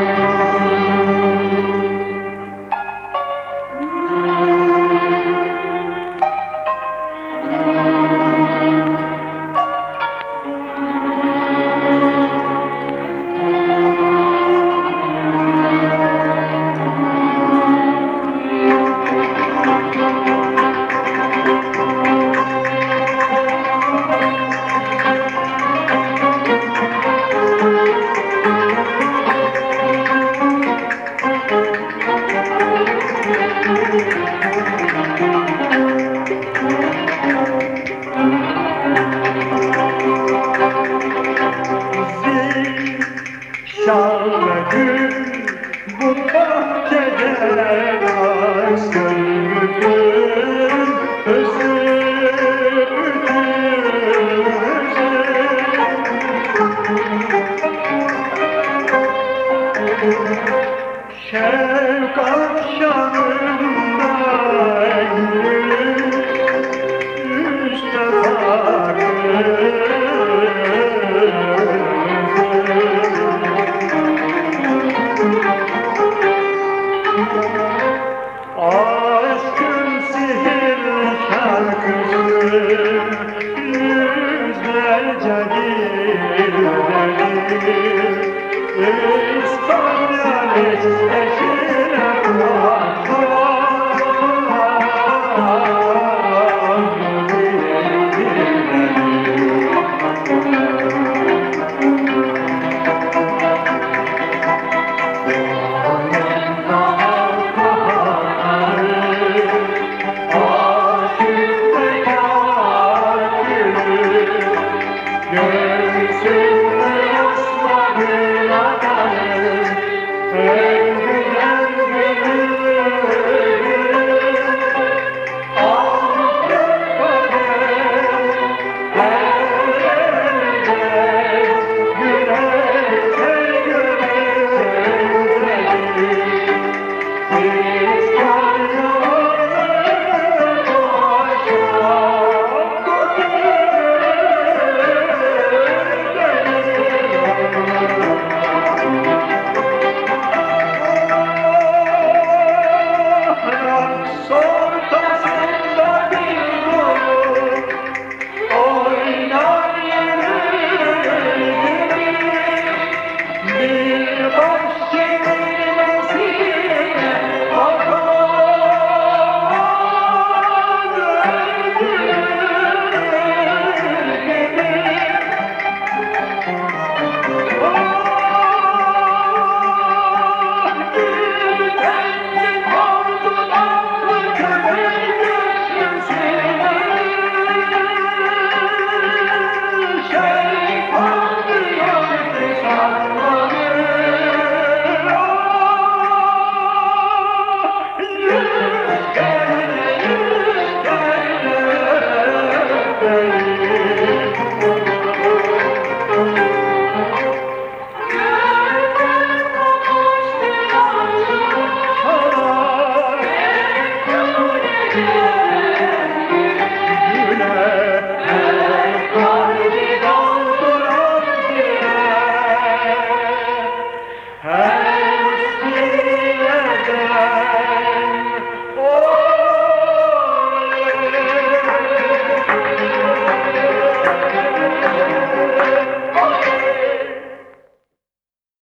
Música Yüzlerce bir deli İstanbul